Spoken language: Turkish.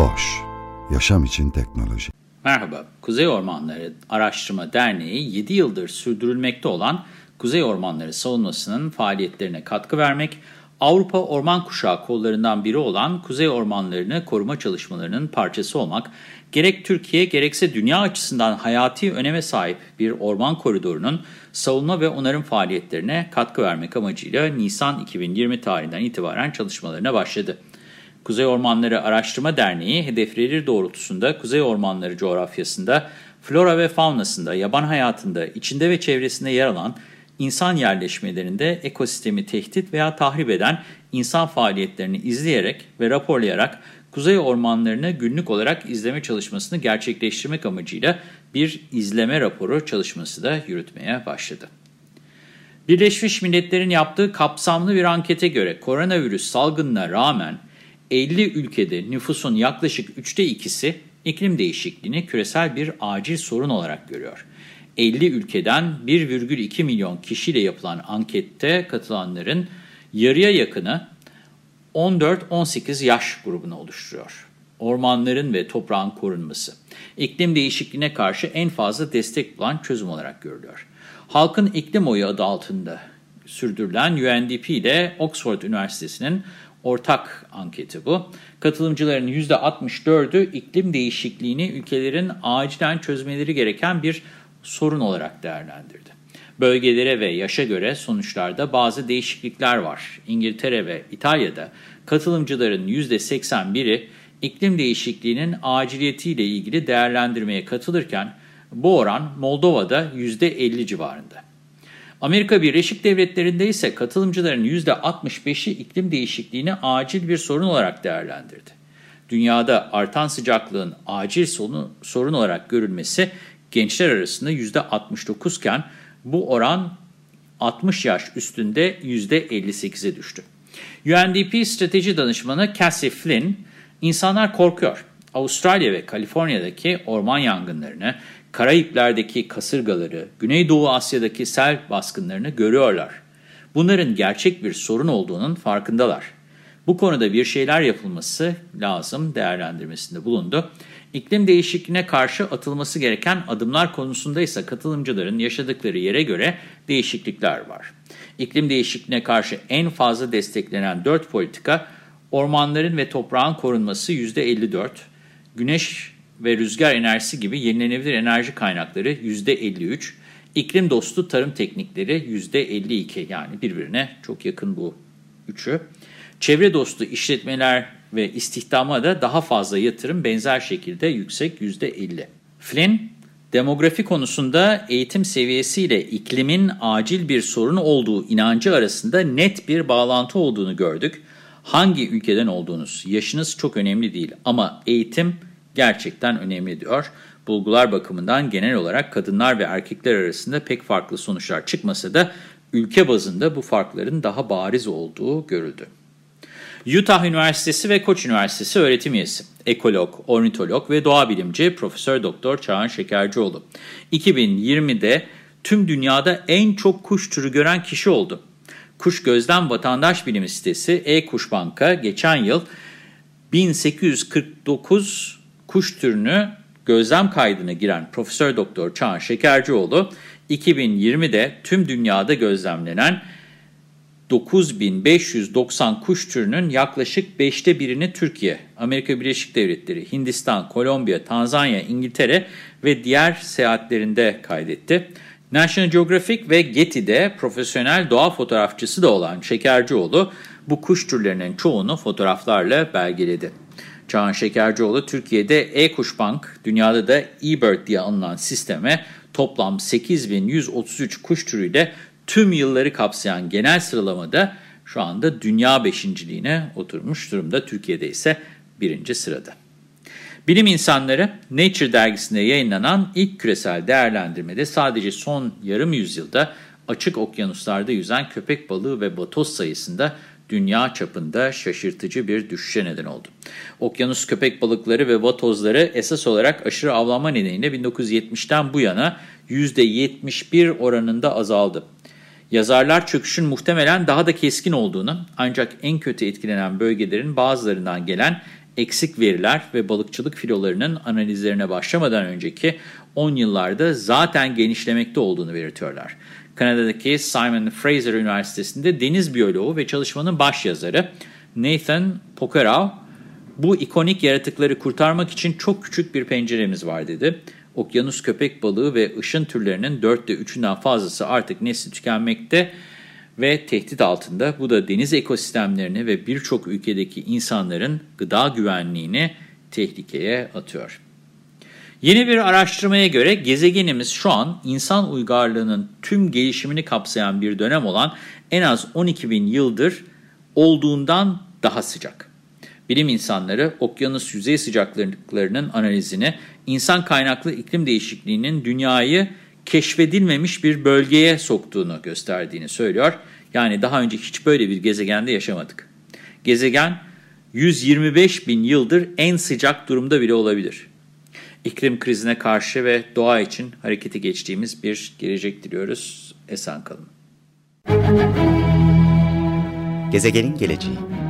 Boş, yaşam için teknoloji. Merhaba, Kuzey Ormanları Araştırma Derneği 7 yıldır sürdürülmekte olan Kuzey Ormanları savunmasının faaliyetlerine katkı vermek, Avrupa Orman Kuşağı kollarından biri olan Kuzey Ormanlarını koruma çalışmalarının parçası olmak, gerek Türkiye gerekse dünya açısından hayati öneme sahip bir orman koridorunun savunma ve onarım faaliyetlerine katkı vermek amacıyla Nisan 2020 tarihinden itibaren çalışmalarına başladı. Kuzey Ormanları Araştırma Derneği hedefleri doğrultusunda Kuzey Ormanları coğrafyasında, flora ve faunasında, yaban hayatında, içinde ve çevresinde yer alan insan yerleşmelerinde ekosistemi tehdit veya tahrip eden insan faaliyetlerini izleyerek ve raporlayarak Kuzey ormanlarını günlük olarak izleme çalışmasını gerçekleştirmek amacıyla bir izleme raporu çalışması da yürütmeye başladı. Birleşmiş Milletler'in yaptığı kapsamlı bir ankete göre koronavirüs salgınına rağmen 50 ülkede nüfusun yaklaşık üçte ikisi iklim değişikliğini küresel bir acil sorun olarak görüyor. 50 ülkeden 1,2 milyon kişiyle yapılan ankette katılanların yarıya yakını 14-18 yaş grubunu oluşturuyor. Ormanların ve toprağın korunması, iklim değişikliğine karşı en fazla destek bulan çözüm olarak görülüyor. Halkın iklim oyu adı altında sürdürülen UNDP ile Oxford Üniversitesi'nin ortak anketi bu. Katılımcıların %64'ü iklim değişikliğini ülkelerin acilen çözmeleri gereken bir sorun olarak değerlendirdi. Bölgelere ve yaşa göre sonuçlarda bazı değişiklikler var. İngiltere ve İtalya'da katılımcıların %81'i iklim değişikliğinin aciliyetiyle ilgili değerlendirmeye katılırken bu oran Moldova'da %50 civarında. Amerika Birleşik Devletleri'nde ise katılımcıların %65'i iklim değişikliğini acil bir sorun olarak değerlendirdi. Dünyada artan sıcaklığın acil sorun, sorun olarak görülmesi gençler arasında %69 iken bu oran 60 yaş üstünde %58'e düştü. UNDP strateji danışmanı Cassie Flynn, insanlar korkuyor. Avustralya ve Kaliforniya'daki orman yangınlarını, Karayipler'deki kasırgaları, Güneydoğu Asya'daki sel baskınlarını görüyorlar. Bunların gerçek bir sorun olduğunun farkındalar. Bu konuda bir şeyler yapılması lazım değerlendirmesinde bulundu. İklim değişikliğine karşı atılması gereken adımlar konusunda ise katılımcıların yaşadıkları yere göre değişiklikler var. İklim değişikliğine karşı en fazla desteklenen 4 politika, ormanların ve toprağın korunması %54, güneş ve rüzgar enerjisi gibi yenilenebilir enerji kaynakları %53, iklim dostu tarım teknikleri %52 yani birbirine çok yakın bu üçü. Çevre dostu işletmeler ve istihdama da daha fazla yatırım benzer şekilde yüksek %50. Flynn, demografi konusunda eğitim seviyesiyle iklimin acil bir sorun olduğu inancı arasında net bir bağlantı olduğunu gördük. Hangi ülkeden olduğunuz, yaşınız çok önemli değil ama eğitim gerçekten önemli diyor. Bulgular bakımından genel olarak kadınlar ve erkekler arasında pek farklı sonuçlar çıkmasa da ülke bazında bu farkların daha bariz olduğu görüldü. Utah Üniversitesi ve Koç Üniversitesi öğretim üyesi, ekolog, ornitolog ve doğa bilimci Profesör Doktor Çağan Şekercioğlu. 2020'de tüm dünyada en çok kuş türü gören kişi oldu. Kuş Gözlem Vatandaş Bilimi sitesi E-Kuş Banka geçen yıl 1849 kuş türünü gözlem kaydına giren Profesör Doktor Çağan Şekercioğlu 2020'de tüm dünyada gözlemlenen 9590 kuş türünün yaklaşık 5'te birini Türkiye, Amerika Birleşik Devletleri, Hindistan, Kolombiya, Tanzanya, İngiltere ve diğer seyahatlerinde kaydetti. National Geographic ve Getty'de profesyonel doğa fotoğrafçısı da olan Şekercioğlu bu kuş türlerinin çoğunu fotoğraflarla belgeledi. Çağan Şekercioğlu Türkiye'de E-Kuşbank, dünyada da eBird diye anılan sisteme toplam 8133 kuş türüyle tüm yılları kapsayan genel sıralamada şu anda dünya beşinciliğine oturmuş durumda. Türkiye'de ise birinci sırada. Bilim insanları Nature dergisinde yayınlanan ilk küresel değerlendirmede sadece son yarım yüzyılda açık okyanuslarda yüzen köpek balığı ve batoz sayısında dünya çapında şaşırtıcı bir düşüşe neden oldu. Okyanus köpek balıkları ve vatozları esas olarak aşırı avlanma nedeniyle 1970'ten bu yana %71 oranında azaldı. Yazarlar çöküşün muhtemelen daha da keskin olduğunu ancak en kötü etkilenen bölgelerin bazılarından gelen eksik veriler ve balıkçılık filolarının analizlerine başlamadan önceki 10 yıllarda zaten genişlemekte olduğunu belirtiyorlar. Kanada'daki Simon Fraser Üniversitesi'nde deniz biyoloğu ve çalışmanın başyazarı Nathan Pokerau, bu ikonik yaratıkları kurtarmak için çok küçük bir penceremiz var dedi. Okyanus köpek balığı ve ışın türlerinin dörtte üçünden fazlası artık nesli tükenmekte ve tehdit altında. Bu da deniz ekosistemlerini ve birçok ülkedeki insanların gıda güvenliğini tehlikeye atıyor. Yeni bir araştırmaya göre gezegenimiz şu an insan uygarlığının tüm gelişimini kapsayan bir dönem olan en az 12 bin yıldır olduğundan daha sıcak. Bilim insanları okyanus yüzey sıcaklıklarının analizini insan kaynaklı iklim değişikliğinin dünyayı keşfedilmemiş bir bölgeye soktuğunu gösterdiğini söylüyor. Yani daha önce hiç böyle bir gezegende yaşamadık. Gezegen 125 bin yıldır en sıcak durumda bile olabilir. İklim krizine karşı ve doğa için harekete geçtiğimiz bir gelecek diliyoruz. Esen kalın. Gezegenin geleceği